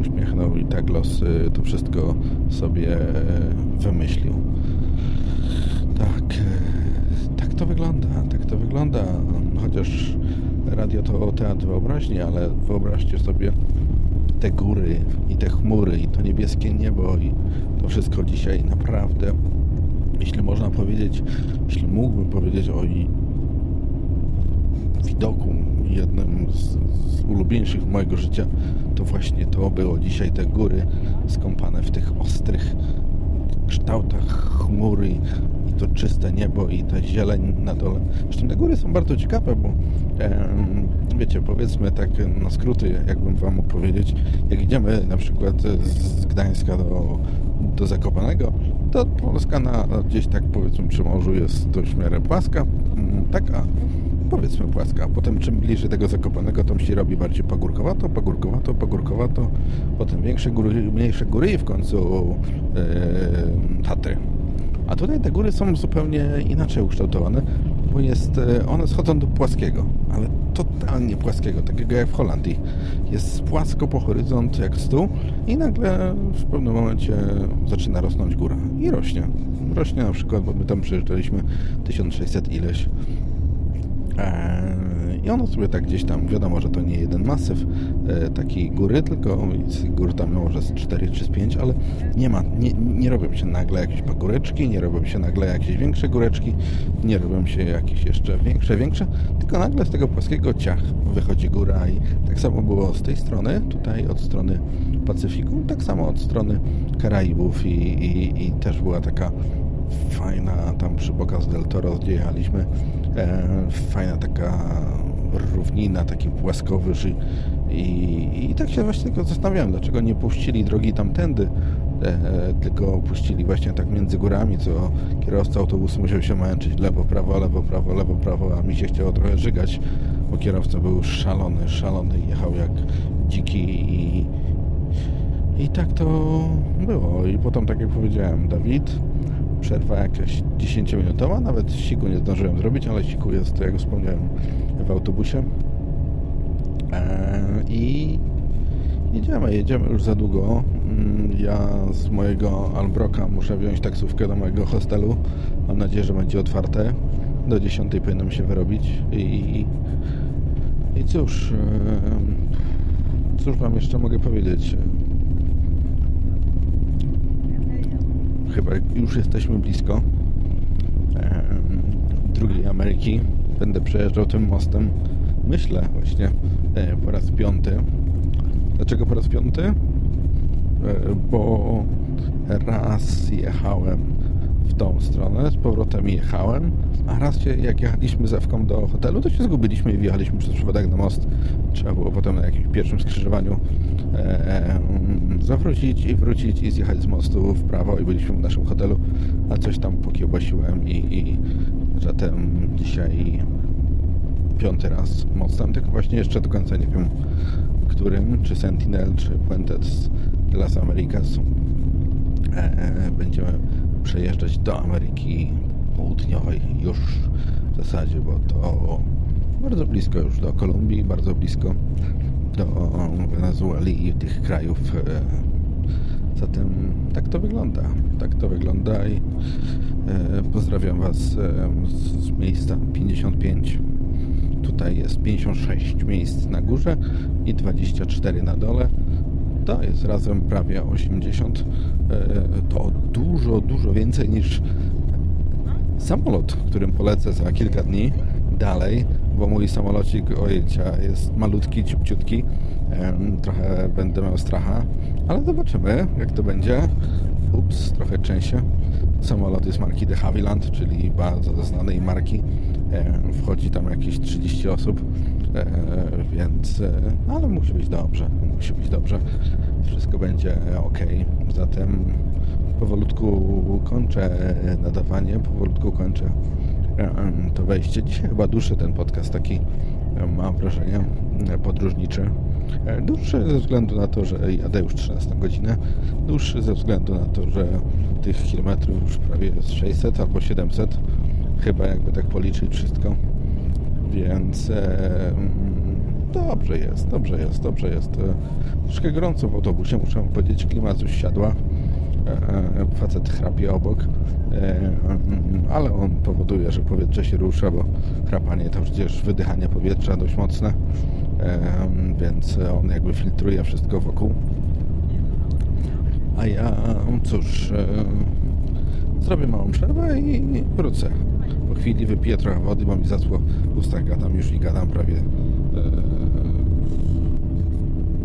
uśmiechnął i tak los y, to wszystko sobie e, wymyślił. Tak, e, tak to wygląda, tak to wygląda, chociaż radio to teatr wyobraźni, ale wyobraźcie sobie te góry i te chmury i to niebieskie niebo i to wszystko dzisiaj naprawdę jeśli można powiedzieć, jeśli mógłbym powiedzieć o widoku jednym z, z ulubieńszych mojego życia, to właśnie to było dzisiaj te góry skąpane w tych ostrych kształtach chmury i to czyste niebo i ta zieleń na dole. Zresztą te góry są bardzo ciekawe, bo e, wiecie, powiedzmy tak na skróty, jakbym wam mógł powiedzieć, jak idziemy na przykład z Gdańska do, do Zakopanego, to Polska na gdzieś tak powiedzmy przy morzu jest dość w miarę płaska, mm, taka powiedzmy płaska. Potem czym bliżej tego Zakopanego, to się robi bardziej pagórkowato, pagórkowato, pagórkowato, potem większe góry, mniejsze góry i w końcu yy, Tatry. A tutaj te góry są zupełnie inaczej ukształtowane, bo jest, e, one schodzą do płaskiego, ale totalnie płaskiego, takiego jak w Holandii. Jest płasko po horyzont jak stół i nagle w pewnym momencie zaczyna rosnąć góra. I rośnie. Rośnie na przykład, bo my tam przejeżdżaliśmy 1600 ileś. Eee, i ono sobie tak gdzieś tam, wiadomo, że to nie jeden masyw e, takiej góry, tylko gór tam może z 4 czy z 5, ale nie ma, nie, nie robią się nagle jakieś pagóreczki, nie robią się nagle jakieś większe góreczki, nie robią się jakieś jeszcze większe, większe, tylko nagle z tego płaskiego ciach wychodzi góra i tak samo było z tej strony, tutaj od strony Pacyfiku, tak samo od strony Karaibów i, i, i też była taka fajna tam przy Bocas del Toro, gdzie jechaliśmy, e, fajna taka równina, taki płaskowy i, i tak się właśnie tylko zastanawiałem, dlaczego nie puścili drogi tamtędy, e, tylko puścili właśnie tak między górami, co kierowca autobusu musiał się męczyć lewo, prawo, lewo, prawo, lewo, prawo, a mi się chciało trochę żygać, bo kierowca był szalony, szalony, jechał jak dziki i, i tak to było. I potem, tak jak powiedziałem, Dawid, przerwa jakaś 10-minutowa, nawet siku nie zdążyłem zrobić, ale siku jest, jak wspomniałem, w autobusie. Eee, I jedziemy, jedziemy już za długo. Mm, Ja z mojego Albroka muszę wziąć taksówkę do mojego hostelu. Mam nadzieję, że będzie otwarte. Do 10 powinienem się wyrobić. I, i cóż, em, cóż Wam jeszcze mogę powiedzieć? Chyba już jesteśmy blisko em, drugiej Ameryki. Będę przejeżdżał tym mostem. Myślę właśnie e, po raz piąty. Dlaczego po raz piąty? E, Bo raz jechałem w tą stronę, z powrotem jechałem, a raz się, jak jechaliśmy z Ewką do hotelu, to się zgubiliśmy i wjechaliśmy przez przypadek na most. Trzeba było potem na jakimś pierwszym skrzyżowaniu e, mm, zawrócić i wrócić i zjechać z mostu w prawo i byliśmy w naszym hotelu, a coś tam pokiełbasiłem i, i zatem dzisiaj piąty raz mostem, tylko właśnie jeszcze do końca nie wiem którym, czy Sentinel, czy Puentes las Americas e, będziemy przejeżdżać do Ameryki Południowej już w zasadzie, bo to bardzo blisko już do Kolumbii, bardzo blisko do Wenezueli i tych krajów. E, Zatem tak to wygląda. Tak to wygląda i e, pozdrawiam Was e, z, z miejsca 55. Tutaj jest 56 miejsc na górze i 24 na dole. To jest razem prawie 80. E, To dużo, dużo więcej niż samolot, którym polecę za kilka dni dalej, bo mój samolocik ojcia jest malutki, ciupciutki. Trochę będę miał stracha, ale zobaczymy, jak to będzie. Ups, trochę częściej. Samolot jest marki de Havilland, czyli bardzo znanej marki. E, Wchodzi tam jakieś 30 osób, e, więc... e, Ale musi być dobrze, musi być dobrze. Wszystko będzie ok. Zatem powolutku kończę nadawanie, powolutku kończę to wejście. Dzisiaj chyba dłuższy ten podcast, taki mam wrażenie, podróżniczy. E, Dłuższy ze względu na to, że jadę już 13 godzinę. Dłuższy ze względu na to, że tych kilometrów już prawie jest 600 albo 700. Chyba jakby tak policzyć wszystko. Więc e, mm, dobrze jest, dobrze jest, dobrze jest. E, Troszkę gorąco w autobusie, muszę powiedzieć. Klimat już siadła. E, e, Facet chrapie obok. E, mm, Ale on powoduje, że powietrze się rusza, bo chrapanie to przecież wydychanie powietrza dość mocne. E, Więc on jakby filtruje wszystko wokół. A ja, cóż, e, zrobię małą przerwę i wrócę. Po chwili wypiję trochę wody, bo mi zaschło w ustach. Gadam już i gadam prawie e,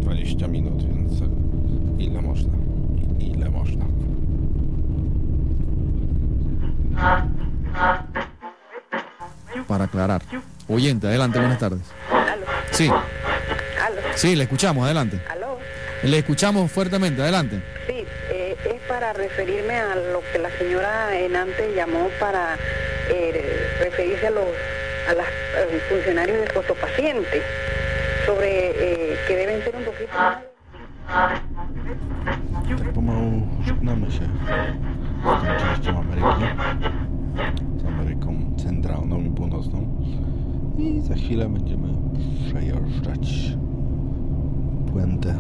20 minut, więc e, ile można? Ile można? Para aclarar. Oyente, adelante, buenas tardes. Aló, Sí, aló, sí, le escuchamos, adelante. aló. Le escuchamos fuertemente, adelante. Sí, eh, es para referirme a lo que la señora Enante llamó para eh, referirse a los a las eh, funcionarios de fotopacientes sobre eh, que deben ser un poquito más Tak pomału żegnamy i za chwilę będziemy przejeżdżać Puente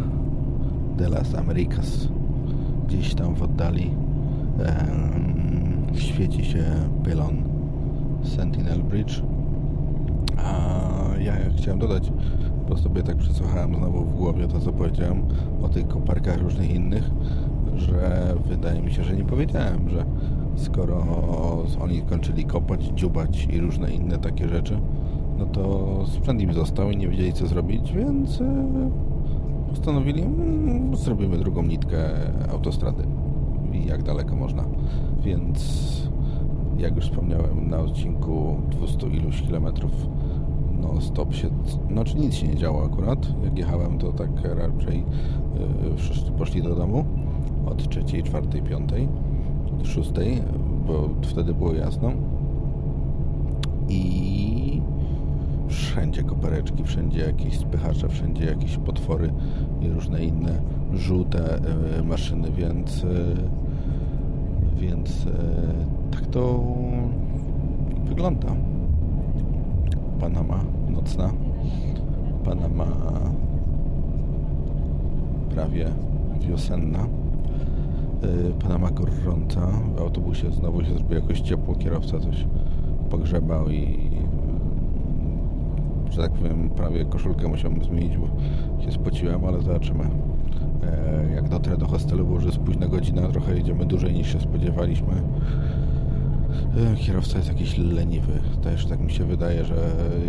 de las Americas. Gdzieś tam w oddali em, świeci się pylon Sentinel Bridge. A ja chciałem dodać, bo sobie tak przesłuchałem znowu w głowie to, co powiedziałem o tych koparkach różnych innych, że wydaje mi się, że nie powiedziałem, że skoro oni kończyli kopać, dziubać i różne inne takie rzeczy, no to sprzęt im został i nie wiedzieli, co zrobić, więc e, postanowili, mm, zrobimy drugą nitkę autostrady i jak daleko można. Więc jak już wspomniałem na odcinku 200 iluś kilometrów no stop się, znaczy nic się nie działo akurat. Jak jechałem to tak raczej yy, wszyscy poszli do domu od trzeciej, czwartej, piątej, szóstej, bo wtedy było jasno. I wszędzie kopereczki, wszędzie jakieś spychacze, wszędzie jakieś potwory i różne inne żółte e, maszyny, więc więc tak to wygląda. Panama nocna, Panama prawie wiosenna. Panama gorąca. W autobusie znowu się zrobiło jakoś ciepło. Kierowca coś pogrzebał i że tak powiem, prawie koszulkę musiałem zmienić, bo się spociłem, ale zobaczymy. E, jak dotrę do hostelu, bo już jest późna godzina, trochę jedziemy dłużej niż się spodziewaliśmy. E, kierowca jest jakiś leniwy. Też tak mi się wydaje, że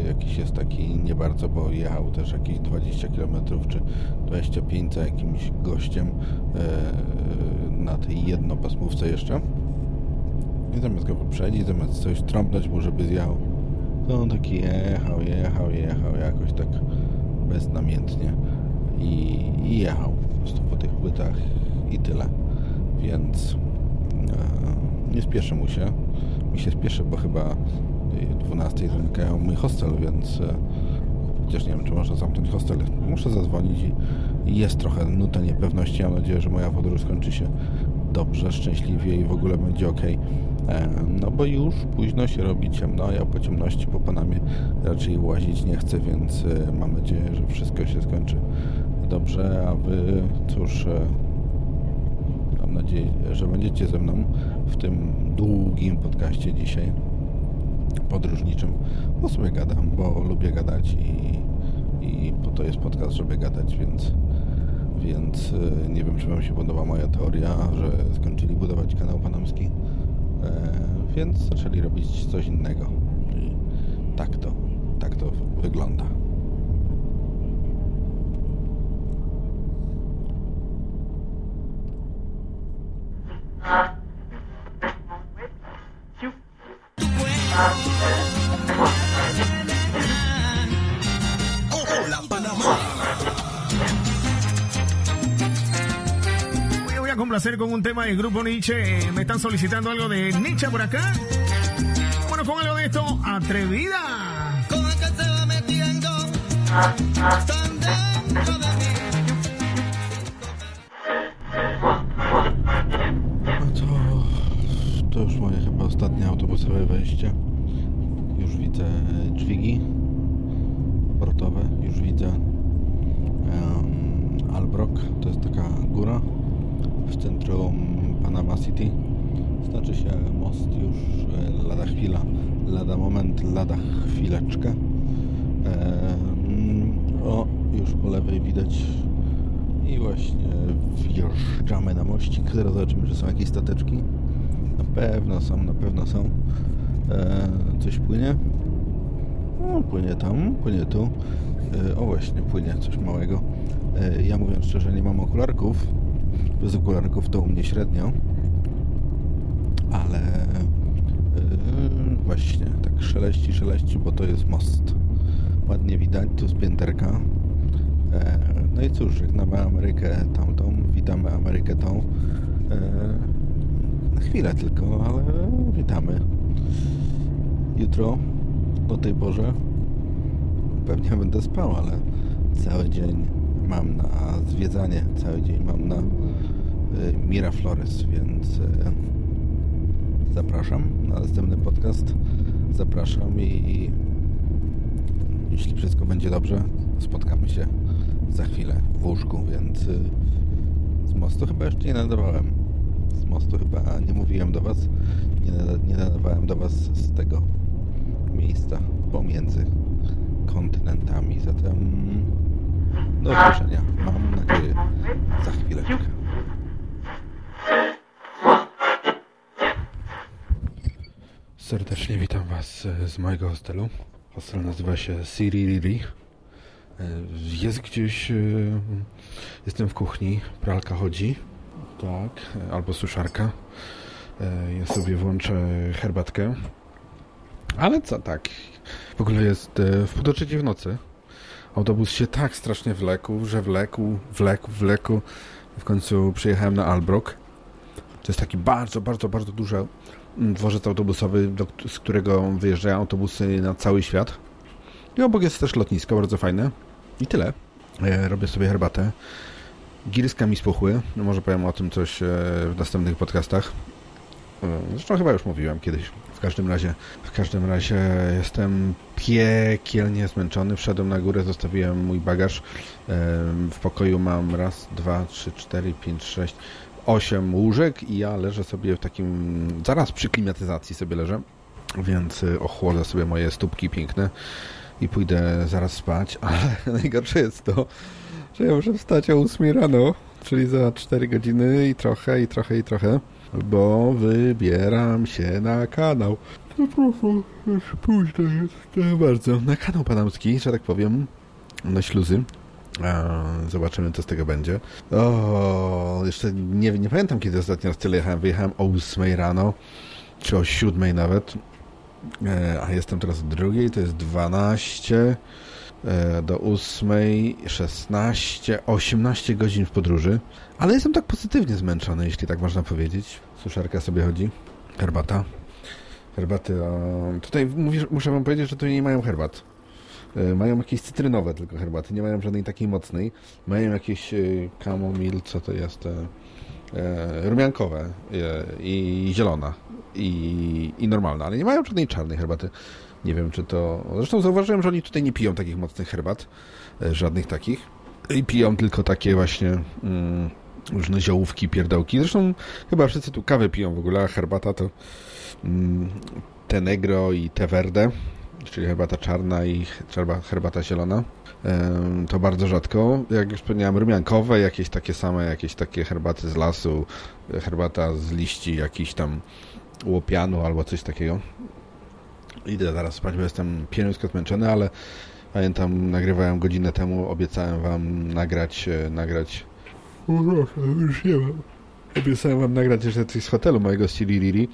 jakiś jest taki nie bardzo, bo jechał też jakieś 20 km czy 25 za jakimś gościem e, na tej jednopasmówce jeszcze. I zamiast go wyprzedzić, zamiast coś trąbnąć mu, żeby zjechał, to on taki jechał, jechał, jechał jakoś tak beznamiętnie i, i jechał po prostu po tych płytach i tyle. Więc e, nie spieszy mu się. Mi się spieszy, bo chyba 12 zamykają mój hostel, więc e, chociaż nie wiem, czy można zamknąć hostel. Muszę zadzwonić i jest trochę nuta niepewności. Mam nadzieję, że moja podróż skończy się dobrze, szczęśliwie i w ogóle będzie ok. E, no bo już późno się robi ciemno, ja po ciemności po Panamie raczej łazić nie chcę, więc e, mam nadzieję, że wszystko się skończy dobrze, a wy cóż e, mam nadzieję, że będziecie ze mną w tym długim podcaście dzisiaj podróżniczym, bo sobie gadam, bo lubię gadać i, i po to jest podcast, żeby gadać, więc więc nie wiem, czy Wam się podoba moja teoria, że skończyli budować kanał panamski więc zaczęli robić coś innego. I tak to, tak to wygląda. Placer con un tema del grupo Nietzsche. Me están solicitando algo de Nietzsche por acá. Bueno, con algo de esto, atrevida. El que se va metiendo. Están dentro de mí. To, to już moje chyba ostatnie autobusowe wejście. Już widzę dźwigi portowe, już widzę um, Albrook, to jest taka góra w centrum Panama City. Znaczy się most już e, lada chwila, lada moment, lada chwileczkę. E, o, już po lewej widać i właśnie wjeżdżamy na mościk. Zaraz zobaczymy, czy są jakieś stateczki. Na pewno są, na pewno są. E, coś płynie? No, płynie tam, płynie tu. O właśnie, płynie coś małego. Ja mówiąc szczerze, nie mam okularków, bez okularków to u mnie średnio. Ale yy, właśnie, tak szeleści, szeleści, bo to jest most. Ładnie widać, tu z pięterka. E, no i cóż, żegnamy Amerykę tamtą, witamy Amerykę tą. E, chwilę tylko, ale witamy. Jutro do tej porze pewnie będę spał, ale cały dzień mam na zwiedzanie, cały dzień mam na Y, Miraflores, więc y, zapraszam na następny podcast. Zapraszam i, i jeśli wszystko będzie dobrze, spotkamy się za chwilę w łóżku, więc y, z mostu chyba jeszcze nie nadawałem. Z mostu chyba nie mówiłem do Was, nie, nie nadawałem do Was z tego miejsca pomiędzy kontynentami. Zatem do usłyszenia. Mam nadzieję za chwileczkę. Serdecznie witam Was e, z mojego hostelu. Hostel nazywa się Siririri. E, jest gdzieś... E, jestem w kuchni, pralka chodzi. Tak, albo suszarka. Ja sobie włączę herbatkę. Ale co, tak. W ogóle jest w do w nocy. Autobus się tak strasznie wlekł, że wlekł, wlekł, wlekł. W końcu przyjechałem na Albrook. To jest taki bardzo, bardzo, bardzo duży dworzec autobusowy, do, z którego wyjeżdżają autobusy na cały świat. I obok jest też lotnisko, bardzo fajne. I tyle. E, robię sobie herbatę. Girska mi spuchły. No może powiem o tym coś e, w następnych podcastach. E, Zresztą chyba już mówiłem kiedyś. W każdym razie, w każdym razie jestem piekielnie zmęczony. Wszedłem na górę, zostawiłem mój bagaż. W pokoju mam raz, dwa, trzy, cztery, pięć, sześć, osiem łóżek i ja leżę sobie w takim, zaraz przy klimatyzacji sobie leżę, więc y, ochłodzę sobie moje stópki piękne i pójdę zaraz spać, ale najgorsze jest to, że ja muszę wstać o 8 rano, czyli za 4 godziny i trochę, i trochę, i trochę, bo wybieram się na kanał. To proszę, już późno jest, bardzo. Na kanał panamski, że tak powiem, na śluzy. Zobaczymy, co z tego będzie. O, jeszcze nie, nie pamiętam, kiedy ostatnio raz tyle jechałem. Wyjechałem o 8 rano, czy o 7 nawet. E, a jestem teraz o drugiej, to jest 12 e, do 8, 16, 18 godzin w podróży. Ale jestem tak pozytywnie zmęczony, jeśli tak można powiedzieć. Suszarka sobie chodzi. Herbata. Herbaty. A tutaj mówisz, muszę wam powiedzieć, że tu nie mają herbat. E, Mają jakieś cytrynowe tylko herbaty, nie mają żadnej takiej mocnej. Mają jakieś e, kamomil, co to jest? E, rumiankowe i zielona i, i normalna, ale nie mają żadnej czarnej herbaty. Nie wiem, czy to... Zresztą zauważyłem, że oni tutaj nie piją takich mocnych herbat, żadnych takich. I piją tylko takie właśnie mm, różne ziołówki, pierdołki. Zresztą chyba wszyscy tu kawę piją w ogóle, a herbata to mm, te negro i te verde czyli herbata czarna i herbata, zielona. To bardzo rzadko. Jak już wspomniałem, rumiankowe, jakieś takie same, jakieś takie herbaty z lasu, herbata z liści jakiś tam łopianu albo coś takiego. Idę zaraz spać, bo jestem pieniążko zmęczony, ale pamiętam, nagrywałem godzinę temu, obiecałem wam nagrać, e, nagrać... O, proszę, już nie mam. Obiecałem wam nagrać jeszcze coś z hotelu mojego z Ciliriri.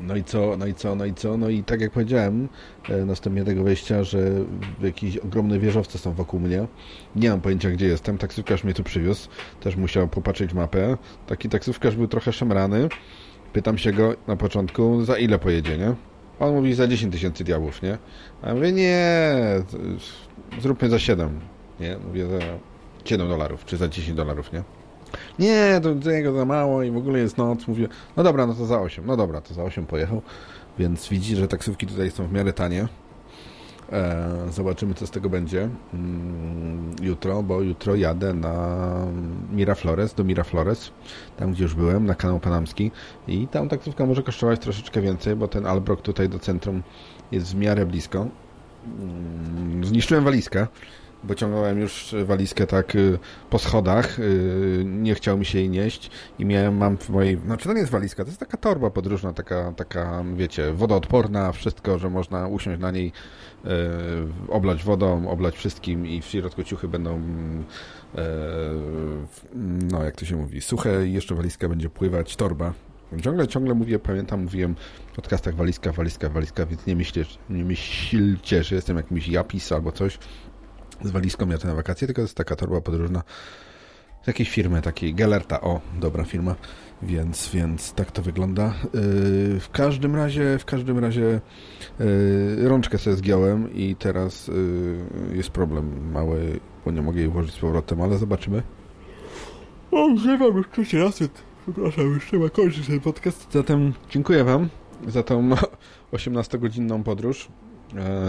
No i co, no i co, no i co? No i tak jak powiedziałem, e, następnie tego wejścia, że jakieś ogromne wieżowce są wokół mnie. Nie mam pojęcia, gdzie jestem. Taksówkarz mnie tu przywiózł. Też musiał popatrzeć mapę. Taki taksówkarz był trochę szemrany. Pytam się go na początku, za ile pojedzie, nie? On mówi, za 10 tysięcy diabłów, nie? A ja mówię, nie, zróbmy za 7, nie? Mówię, za 7 dolarów, czy za 10 dolarów, nie? Nie, to do niego za mało i w ogóle jest noc. Mówię, no dobra, no to za 8. No dobra, to za 8 pojechał. Więc widzi, że taksówki tutaj są w miarę tanie. E, zobaczymy, co z tego będzie mm, jutro, bo jutro jadę na Miraflores, do Miraflores, tam gdzie już byłem, na kanał Panamski i tam taksówka może kosztować troszeczkę więcej, bo ten Albrook tutaj do centrum jest w miarę blisko. Mm, Zniszczyłem walizkę, bo ciągnąłem już walizkę tak y, po schodach, y, nie chciał mi się jej nieść i miałem, mam w mojej, znaczy to nie jest walizka, to jest taka torba podróżna, taka, taka wiecie, wodoodporna, wszystko, że można usiąść na niej, y, oblać wodą, oblać wszystkim i w środku ciuchy będą no jak to się mówi, suche i jeszcze walizka będzie pływać, torba. Ciągle, ciągle mówię, pamiętam, mówiłem w podcastach walizka, walizka, walizka, więc nie myślcie, nie myślcie, że jestem jakimś japis albo coś z walizką jadę na wakacje, tylko to jest taka torba podróżna z jakiejś firmy takiej, Galerta, o, dobra firma, więc, więc tak to wygląda. Yy, w każdym razie, w każdym razie yy, rączkę sobie zgiąłem i teraz yy, jest problem mały, bo nie mogę jej włożyć z powrotem, ale zobaczymy. O, grzewam już trzeci raz, przepraszam, już trzeba kończyć ten podcast. Zatem dziękuję Wam za tą 18-godzinną podróż,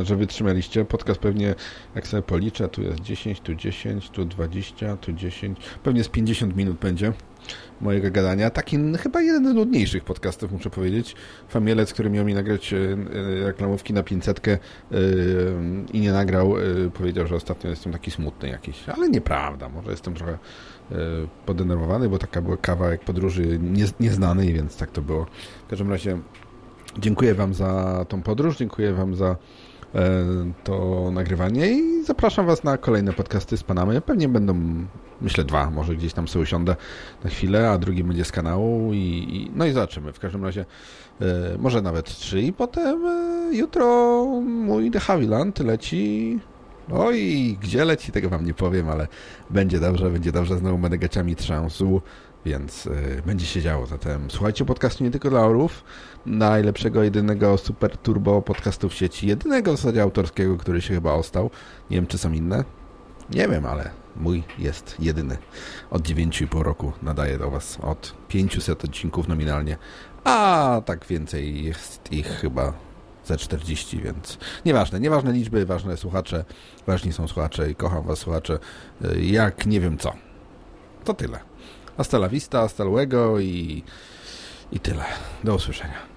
że wytrzymaliście. Podcast pewnie, jak sobie policzę, tu jest 10, tu 10, tu 20, tu 10, pewnie z 50 minut będzie mojego gadania. Taki chyba jeden z nudniejszych podcastów, muszę powiedzieć. Famielec, który miał mi nagrać e, e, reklamówki na 500 e, i nie nagrał, e, powiedział, że ostatnio jestem taki smutny jakiś. Ale nieprawda, może jestem trochę e, podenerwowany, bo taka była kawałek podróży nie, nieznany, więc tak to było. W każdym razie dziękuję Wam za tą podróż, dziękuję Wam za e, to nagrywanie i zapraszam Was na kolejne podcasty z Panamy. Pewnie będą, myślę, dwa, może gdzieś tam sobie usiądę na chwilę, a drugi będzie z kanału i, i no i zobaczymy. W każdym razie e, może nawet trzy i potem e, jutro mój The Haviland leci Oj, gdzie leci, tego wam nie powiem, ale będzie dobrze, będzie dobrze, znowu będę gaciami trzęsł, więc y, będzie się działo. Zatem słuchajcie podcastu nie tylko dla orów, najlepszego, jedynego super turbo podcastu w sieci, jedynego w zasadzie autorskiego, który się chyba ostał. Nie wiem, czy są inne. Nie wiem, ale mój jest jedyny. Od 9,5 roku nadaję do Was od 500 odcinków nominalnie, a tak więcej jest ich chyba ze 40, więc nieważne, nieważne liczby, ważne słuchacze, ważni są słuchacze i kocham Was słuchacze, jak nie wiem co. To tyle. Hasta la vista, hasta luego i, i tyle. Do usłyszenia.